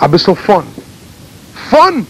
I'll be so fun. Fun!